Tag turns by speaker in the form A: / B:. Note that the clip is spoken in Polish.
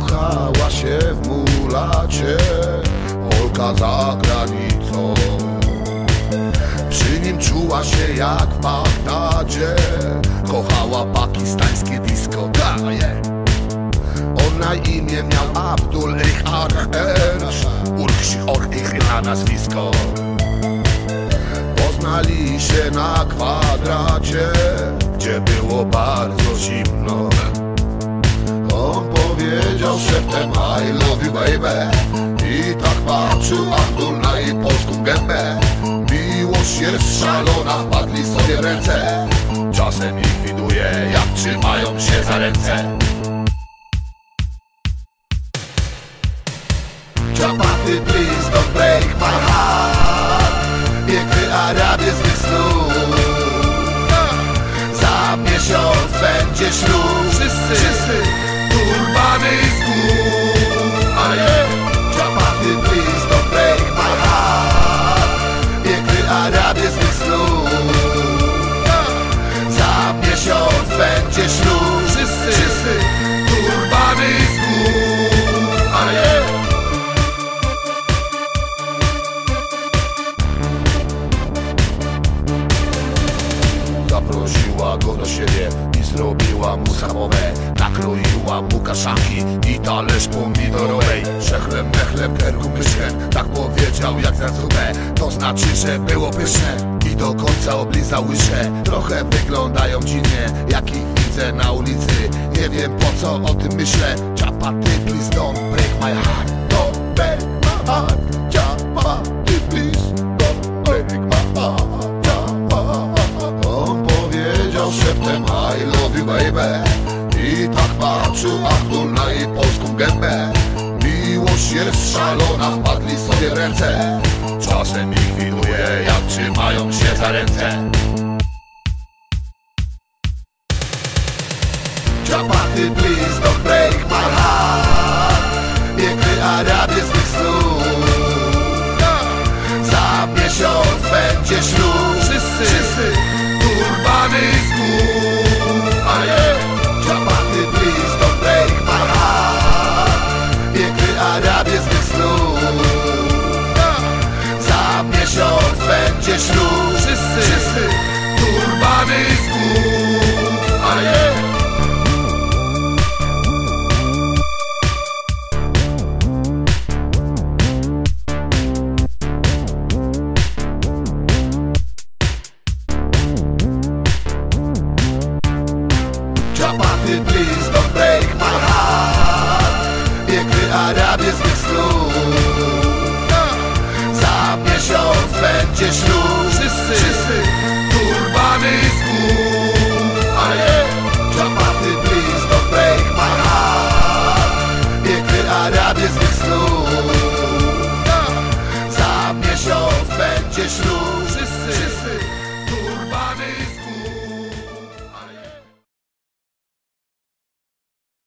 A: Zakochała się w mulacie Polka za granicą. Przy nim czuła się jak w Bagdadzie Kochała pakistańskie disco Daje On na imię miał Abdul Ich Arhensz Urkshi Or na nazwisko. Poznali się na kwadracie Gdzie było bardzo zimno powiedział szeptem I love you baby. I tak patrzył Abdul na jej polską gębę. Miłość jest szalona, wpadli sobie w ręce. Czasem ich widuje, jak trzymają się za ręce. Chapaty, please don't break my heart. Piękny Arabie z mych Za miesiąc będzie ślub. Wszyscy, wszyscy. Turbany Wszyscy, wszyscy Turbany z gór A je. Zaprosiła go do siebie i zrobiła mu schabowę Nakroiła mu kaszanki i talerz pomidorowej. Szechlem, mechlem, kerku, myszkiem Tak powiedział jak na zupę To znaczy, że było pyszne. Do końca oblizał łyżkę. Trochę wyglądają dziwnie Jak ich widzę na ulicy. Nie wiem po co o tym myślę. Ciapaty, please don't break my heart. Don't break my heart. Ciapaty, please don't break my heart. On powiedział szeptem I love you baby. I tak patrzył Abdul na jej polską gębę. Miłość jest szalona, wpadli sobie w ręce. Czasem ich widuje, jak trzymają się za ręce